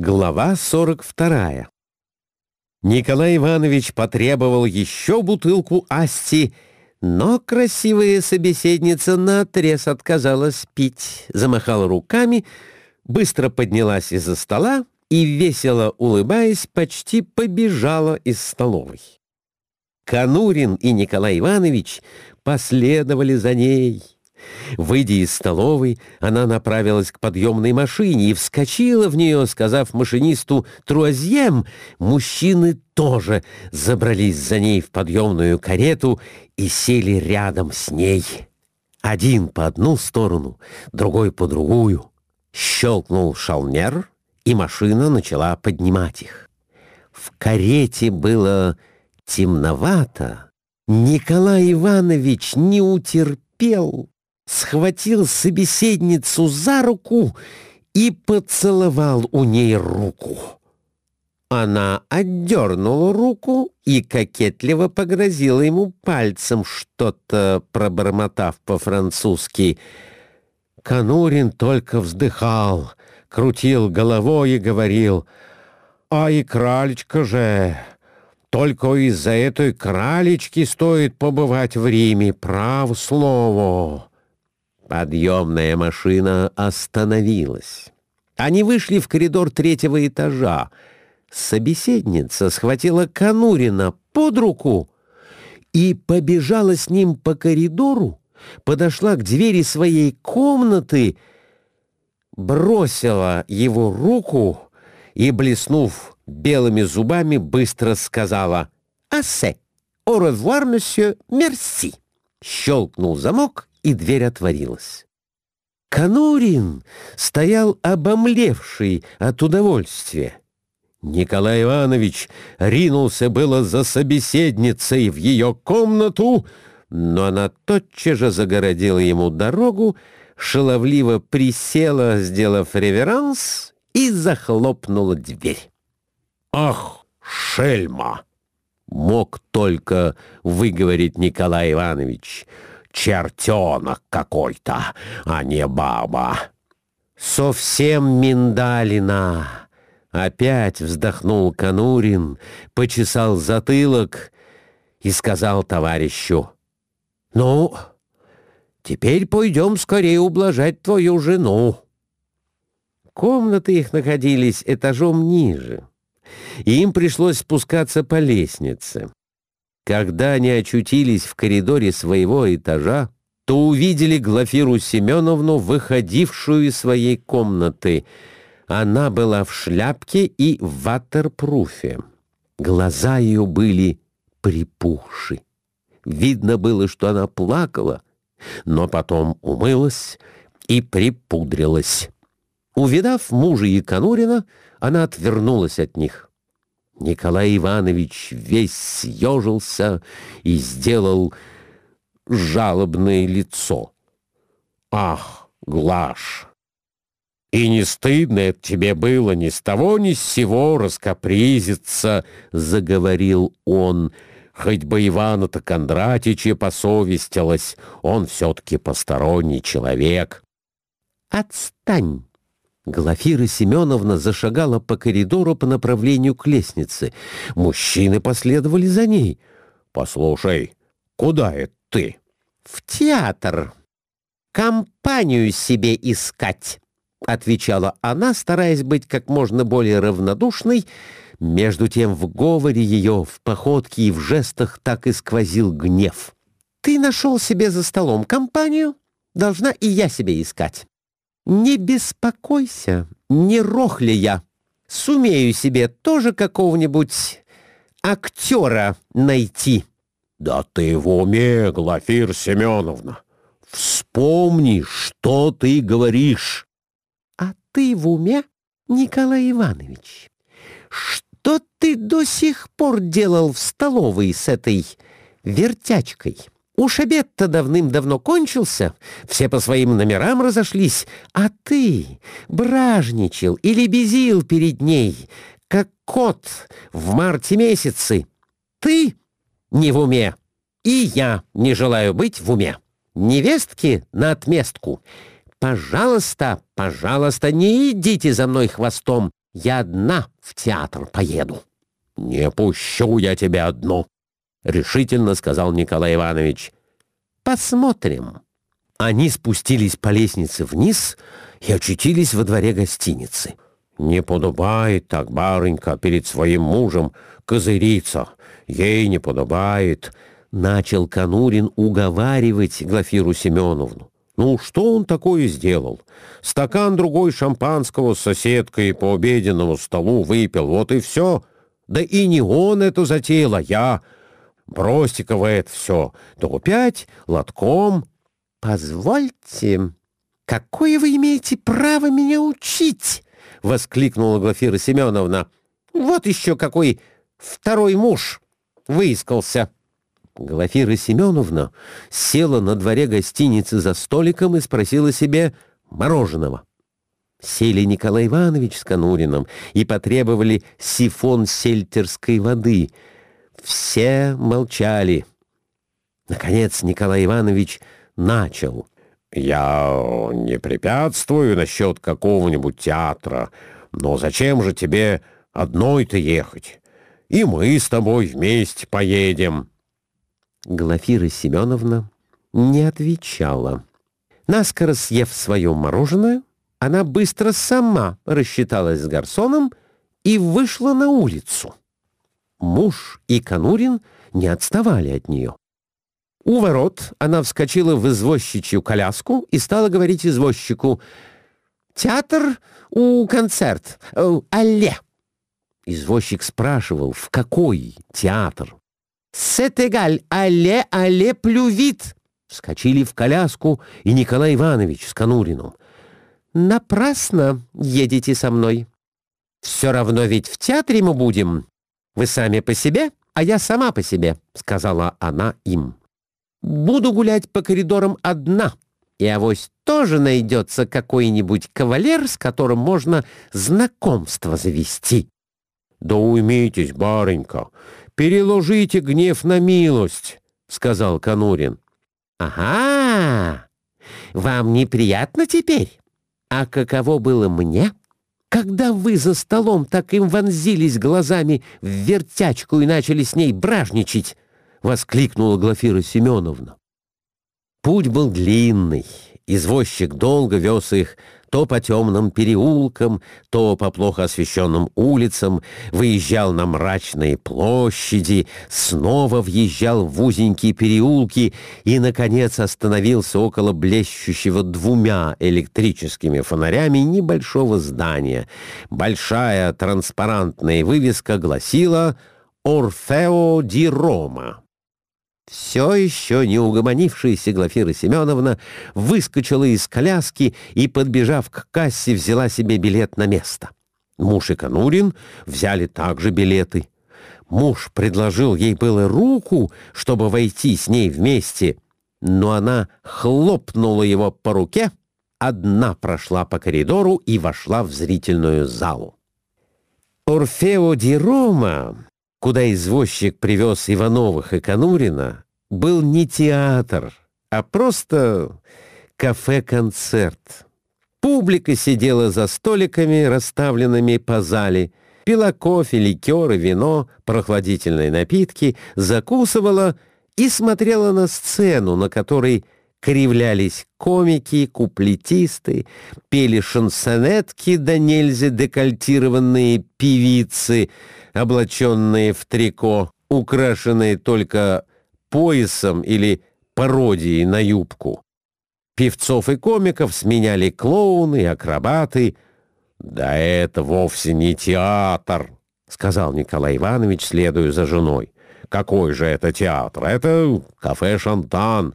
Глава 42. Николай Иванович потребовал еще бутылку асти, но красивая собеседница наотрез отказалась пить, замахала руками, быстро поднялась из-за стола и, весело улыбаясь, почти побежала из столовой. Конурин и Николай Иванович последовали за ней — Выйдя из столовой, она направилась к подъемной машине и вскочила в нее, сказав машинисту «Труазьем». Мужчины тоже забрались за ней в подъемную карету и сели рядом с ней. Один по одну сторону, другой по другую. Щелкнул шалнер, и машина начала поднимать их. В карете было темновато. Николай Иванович не утерпел схватил собеседницу за руку и поцеловал у ней руку. Она отдернула руку и кокетливо погрозила ему пальцем, что-то пробормотав по-французски. Конурин только вздыхал, крутил головой и говорил, «А и кралечка же! Только из-за этой кралечки стоит побывать в Риме, право слово!» Подъемная машина остановилась. Они вышли в коридор третьего этажа. Собеседница схватила Конурина под руку и побежала с ним по коридору, подошла к двери своей комнаты, бросила его руку и, блеснув белыми зубами, быстро сказала «Ассе! Au revoir, monsieur, merci!» Щелкнул замок, и дверь отворилась. Конурин стоял обомлевший от удовольствия. Николай Иванович ринулся было за собеседницей в ее комнату, но она тотчас же загородила ему дорогу, шаловливо присела, сделав реверанс, и захлопнула дверь. «Ах, шельма!» — мог только выговорить Николай Иванович — чертенок какой-то, а не баба. Совсем миндалина. Опять вздохнул Конурин, почесал затылок и сказал товарищу, «Ну, теперь пойдем скорее ублажать твою жену». Комнаты их находились этажом ниже, и им пришлось спускаться по лестнице. Когда они очутились в коридоре своего этажа, то увидели Глафиру Семеновну, выходившую из своей комнаты. Она была в шляпке и в ватерпруфе. Глаза ее были припухши. Видно было, что она плакала, но потом умылась и припудрилась. Увидав мужа Яконурина, она отвернулась от них. Николай Иванович весь съежился и сделал жалобное лицо. «Ах, Глаш! И не стыдно это тебе было ни с того ни с сего раскопризиться!» — заговорил он. «Хоть бы Ивана-то Кондратича посовестилась, он все-таки посторонний человек». «Отстань!» Глафира Семеновна зашагала по коридору по направлению к лестнице. Мужчины последовали за ней. «Послушай, куда это ты?» «В театр. Компанию себе искать», — отвечала она, стараясь быть как можно более равнодушной. Между тем в говоре ее, в походке и в жестах так и сквозил гнев. «Ты нашел себе за столом компанию, должна и я себе искать. Не беспокойся, не рохли я. Сумею себе тоже какого-нибудь актера найти. Да ты в уме, Глафир Семеновна. Вспомни, что ты говоришь. А ты в уме, Николай Иванович? Что ты до сих пор делал в столовой с этой вертячкой? Уж обед-то давным-давно кончился, все по своим номерам разошлись, а ты бражничал или безил перед ней, как кот в марте месяце. Ты не в уме, и я не желаю быть в уме. Невестки на отместку. Пожалуйста, пожалуйста, не идите за мной хвостом. я одна в театр поеду». «Не пущу я тебя одну», — решительно сказал Николай Иванович. «Посмотрим». Они спустились по лестнице вниз и очутились во дворе гостиницы. «Не подобает так, барынька, перед своим мужем козыриться. Ей не подобает», — начал Конурин уговаривать Глафиру Семеновну. «Ну, что он такое сделал? Стакан другой шампанского с соседкой по обеденному столу выпил, вот и все. Да и не он это затеял, а я. Бросьте-ка вы это все. То опять лотком». «Позвольте, какое вы имеете право меня учить?» — воскликнула Глафира Семеновна. «Вот еще какой второй муж выискался». Глафира Семеновна села на дворе гостиницы за столиком и спросила себе мороженого. Сели Николай Иванович с Конуриным и потребовали сифон сельтерской воды. Все молчали. Наконец Николай Иванович начал. «Я не препятствую насчет какого-нибудь театра, но зачем же тебе одной-то ехать? И мы с тобой вместе поедем». Глафира Семеновна не отвечала. Наскоро съев свое мороженое, она быстро сама рассчиталась с гарсоном и вышла на улицу. Муж и Конурин не отставали от нее. У ворот она вскочила в извозчичью коляску и стала говорить извозчику «Театр у концерт, э, алле». Извозчик спрашивал, в какой театр. «Сетегаль, алле, алле, плювит!» Вскочили в коляску и Николай Иванович с Конуриным. «Напрасно едете со мной. Все равно ведь в театре мы будем. Вы сами по себе, а я сама по себе», — сказала она им. Буду гулять по коридорам одна, и авось тоже найдется какой-нибудь кавалер, с которым можно знакомство завести. — Да уймитесь, барынька, переложите гнев на милость, — сказал Конурин. — Ага, вам неприятно теперь? А каково было мне? Когда вы за столом так им вонзились глазами в вертячку и начали с ней бражничать, — воскликнула Глафира Семеновна. Путь был длинный. Извозчик долго вез их то по темным переулкам, то по плохо освещенным улицам, выезжал на мрачные площади, снова въезжал в узенькие переулки и, наконец, остановился около блещущего двумя электрическими фонарями небольшого здания. Большая транспарантная вывеска гласила «Орфео ди Рома». Все еще не угомонившаяся Глафира Семеновна выскочила из коляски и, подбежав к кассе, взяла себе билет на место. Муж и Конурин взяли также билеты. Муж предложил ей было руку, чтобы войти с ней вместе, но она хлопнула его по руке, одна прошла по коридору и вошла в зрительную залу. Орфео ди Рома куда извозчик привез Ивановых и Конурина, был не театр, а просто кафе-концерт. Публика сидела за столиками, расставленными по зале, пила кофе, ликеры, вино, прохладительные напитки, закусывала и смотрела на сцену, на которой кривлялись комики, куплетисты, пели шансонетки да нельзя декольтированные певицы, облаченные в трико, украшенные только поясом или пародией на юбку. Певцов и комиков сменяли клоуны и акробаты. «Да это вовсе не театр», — сказал Николай Иванович, следуя за женой. «Какой же это театр? Это кафе «Шантан»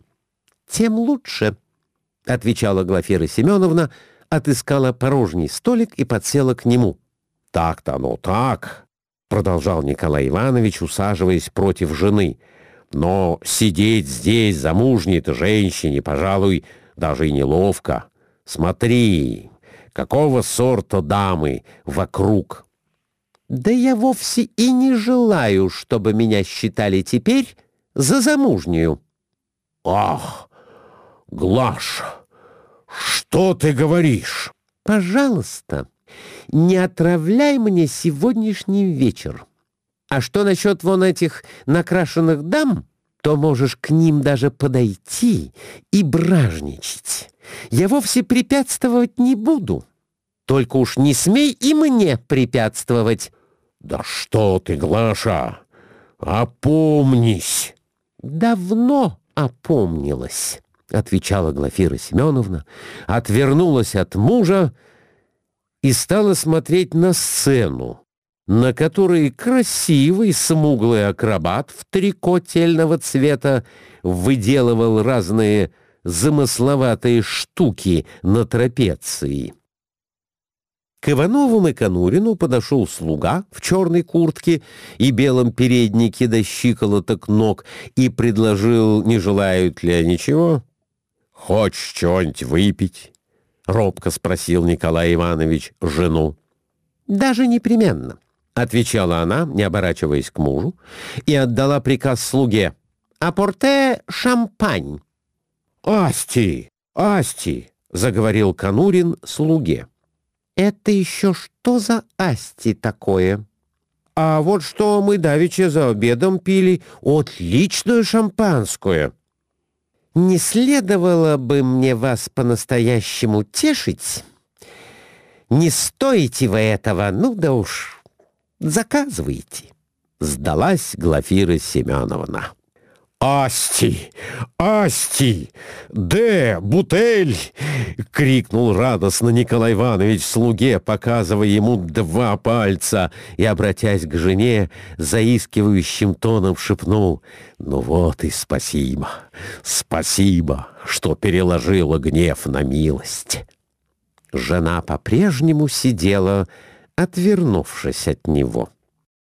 тем лучше», — отвечала Глафира Семеновна, отыскала порожний столик и подсела к нему. «Так-то оно так», — продолжал Николай Иванович, усаживаясь против жены. «Но сидеть здесь замужней-то женщине, пожалуй, даже и неловко. Смотри, какого сорта дамы вокруг». «Да я вовсе и не желаю, чтобы меня считали теперь за замужнюю». «Ах, Глаш, что ты говоришь? Пожалуйста, не отравляй мне сегодняшний вечер. А что насчет вон этих накрашенных дам, то можешь к ним даже подойти и бражничать. Я вовсе препятствовать не буду. Только уж не смей и мне препятствовать». «Да что ты, Глаша, опомнись!» «Давно опомнилась», — отвечала Глафира Семеновна, отвернулась от мужа и стала смотреть на сцену, на которой красивый смуглый акробат в трико тельного цвета выделывал разные замысловатые штуки на трапеции. К Иванову и Конурину подошел слуга в черной куртке и белом переднике до щиколоток ног и предложил, не желают ли ничего. «Хочешь чего-нибудь выпить?» — робко спросил Николай Иванович жену. «Даже непременно», — отвечала она, не оборачиваясь к мужу, и отдала приказ слуге. «Апорте шампань». «Асти! Асти!» — заговорил Конурин слуге. «Это еще что за асти такое?» «А вот что мы давеча за обедом пили отличную шампанское». «Не следовало бы мне вас по-настоящему тешить? Не стоите вы этого, ну да уж, заказывайте». Сдалась Глафира Семеновна. «Асти! Асти! Де, бутель!» — крикнул радостно Николай Иванович слуге, показывая ему два пальца, и, обратясь к жене, заискивающим тоном шепнул «Ну вот и спасибо, спасибо, что переложила гнев на милость». Жена по-прежнему сидела, отвернувшись от него.